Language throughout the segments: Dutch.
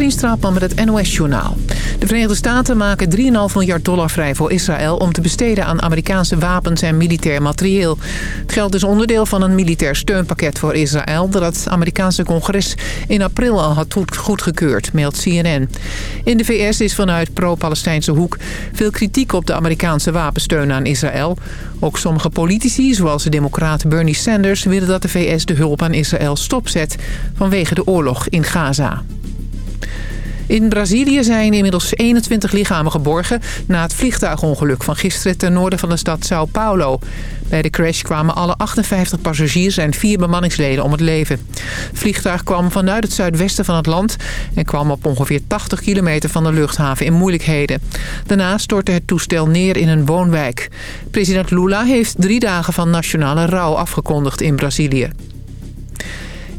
Katrien met het NOS-journaal. De Verenigde Staten maken 3,5 miljard dollar vrij voor Israël... om te besteden aan Amerikaanse wapens en militair materieel. Het geld is onderdeel van een militair steunpakket voor Israël... dat het Amerikaanse congres in april al had goedgekeurd, meldt CNN. In de VS is vanuit pro-Palestijnse hoek veel kritiek op de Amerikaanse wapensteun aan Israël. Ook sommige politici, zoals de democraat Bernie Sanders... willen dat de VS de hulp aan Israël stopzet vanwege de oorlog in Gaza. In Brazilië zijn inmiddels 21 lichamen geborgen... na het vliegtuigongeluk van gisteren ten noorden van de stad Sao Paulo. Bij de crash kwamen alle 58 passagiers en vier bemanningsleden om het leven. Het vliegtuig kwam vanuit het zuidwesten van het land... en kwam op ongeveer 80 kilometer van de luchthaven in moeilijkheden. Daarna stortte het toestel neer in een woonwijk. President Lula heeft drie dagen van nationale rouw afgekondigd in Brazilië.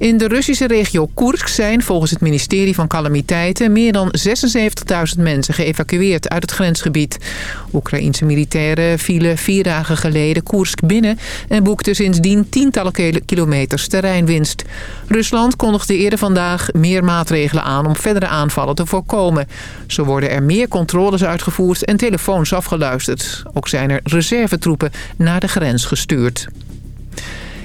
In de Russische regio Koersk zijn volgens het ministerie van Calamiteiten... meer dan 76.000 mensen geëvacueerd uit het grensgebied. Oekraïense militairen vielen vier dagen geleden Koersk binnen... en boekten sindsdien tientallen kilometers terreinwinst. Rusland kondigde eerder vandaag meer maatregelen aan om verdere aanvallen te voorkomen. Zo worden er meer controles uitgevoerd en telefoons afgeluisterd. Ook zijn er reservetroepen naar de grens gestuurd.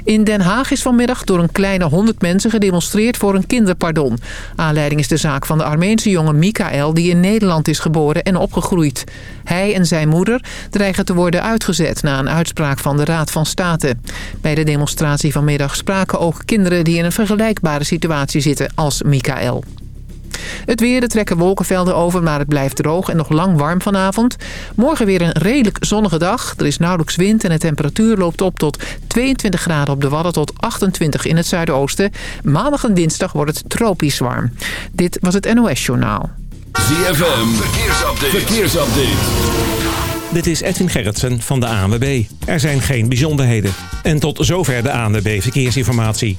In Den Haag is vanmiddag door een kleine honderd mensen gedemonstreerd voor een kinderpardon. Aanleiding is de zaak van de Armeense jongen Mikael die in Nederland is geboren en opgegroeid. Hij en zijn moeder dreigen te worden uitgezet na een uitspraak van de Raad van State. Bij de demonstratie vanmiddag spraken ook kinderen die in een vergelijkbare situatie zitten als Mikael. Het weer, er trekken wolkenvelden over, maar het blijft droog en nog lang warm vanavond. Morgen weer een redelijk zonnige dag. Er is nauwelijks wind en de temperatuur loopt op tot 22 graden op de Wadden tot 28 in het zuidoosten. Maandag en dinsdag wordt het tropisch warm. Dit was het NOS Journaal. ZFM, verkeersupdate. verkeersupdate. Dit is Edwin Gerritsen van de ANWB. Er zijn geen bijzonderheden. En tot zover de ANWB Verkeersinformatie.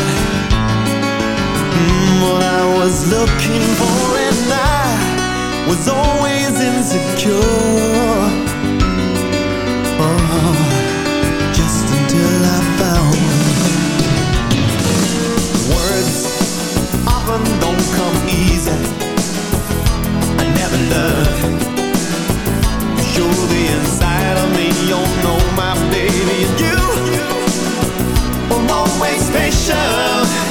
what I was looking for And I was always insecure. Oh, Just until I found Words often don't come easy. I never learned Show the inside of me, oh, you know my baby And you, you were always patient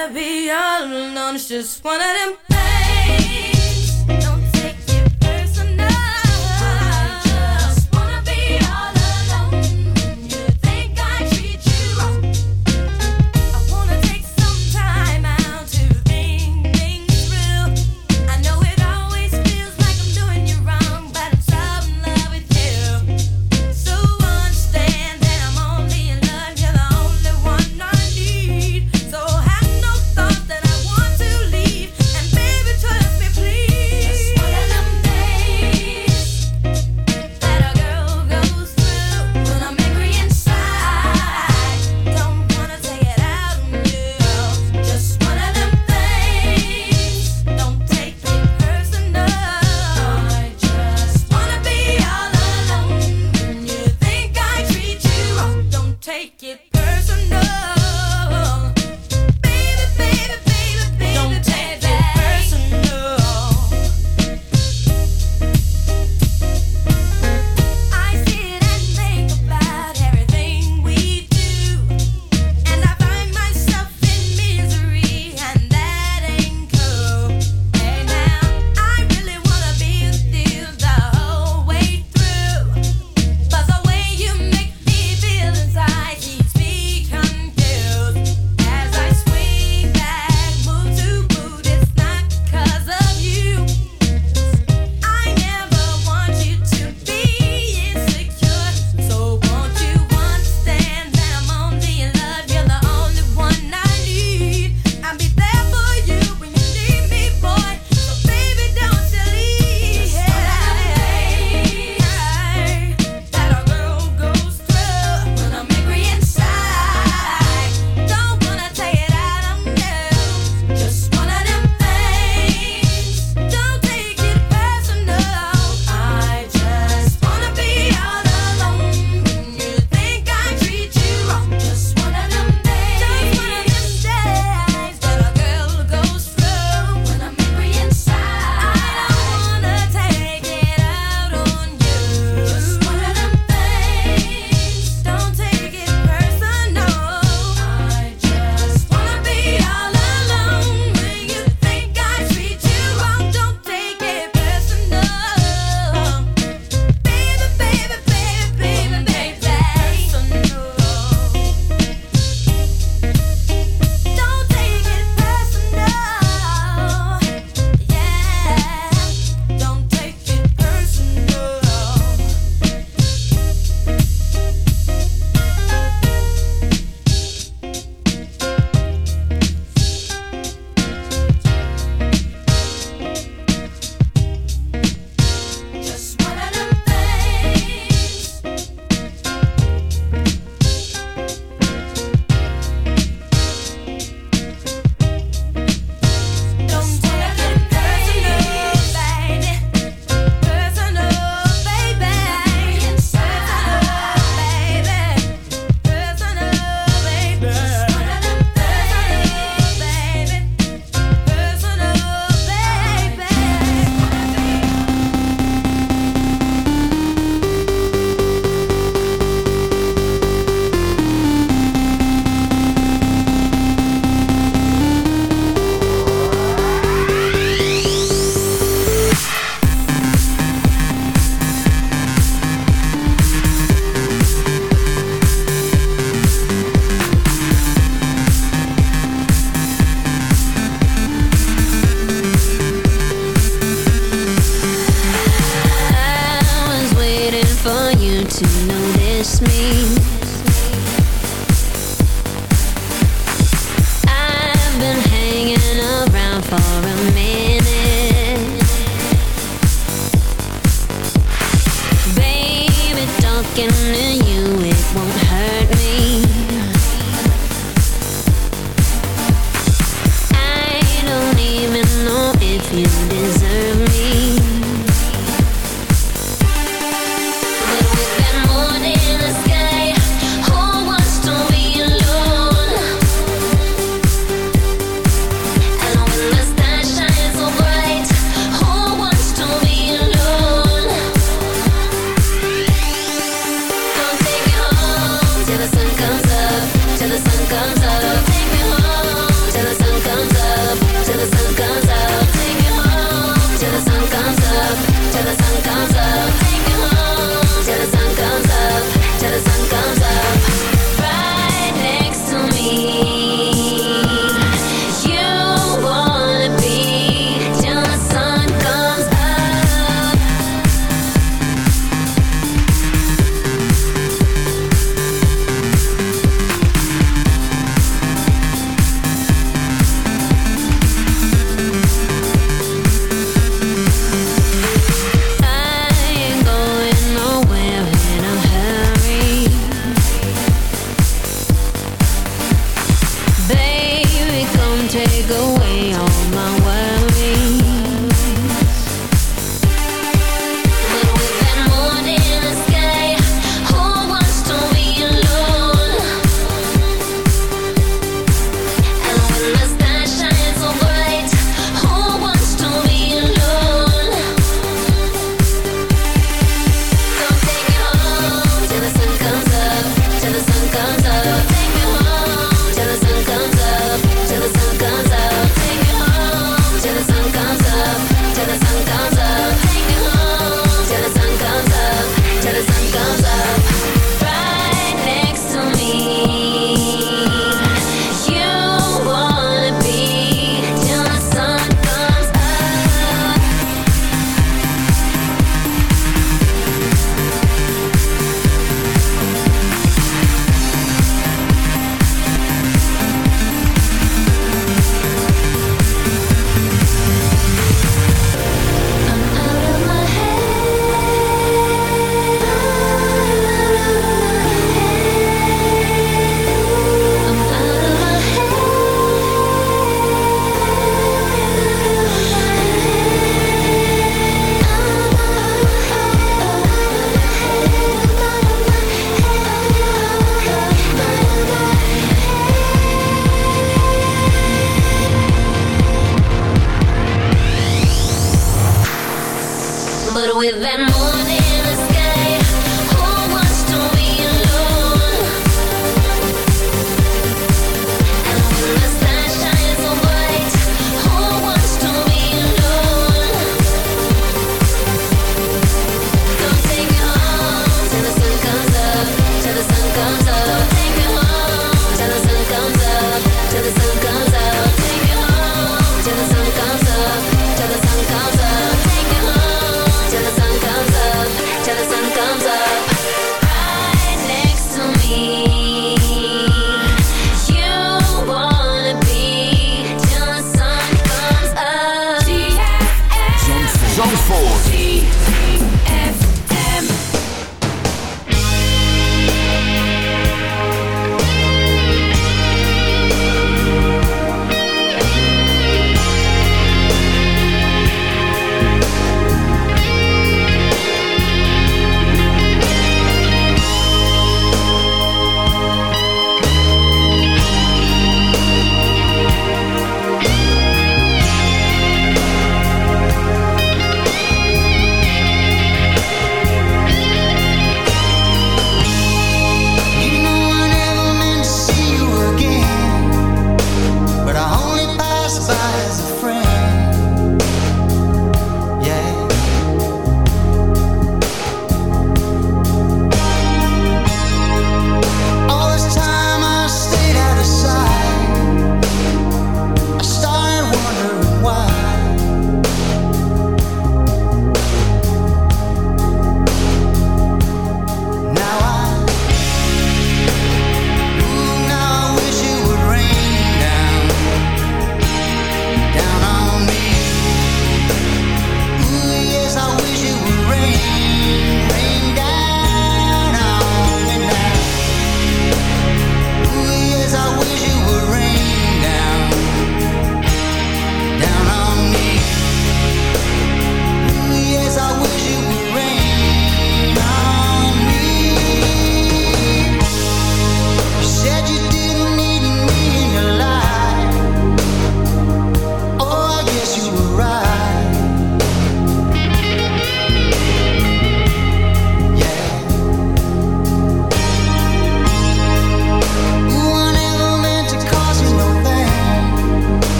Gotta be all alone. It's just one of them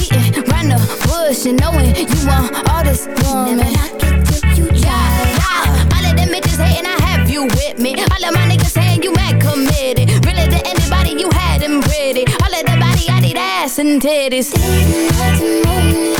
beating round the bush and knowing you want all this woman. Never knock it till you try. Yeah, yeah. All of them bitches hating, I have you with me. All of my niggas saying you mad committed. Really to anybody you had them pretty. All of the body, I need ass and titties. Didn't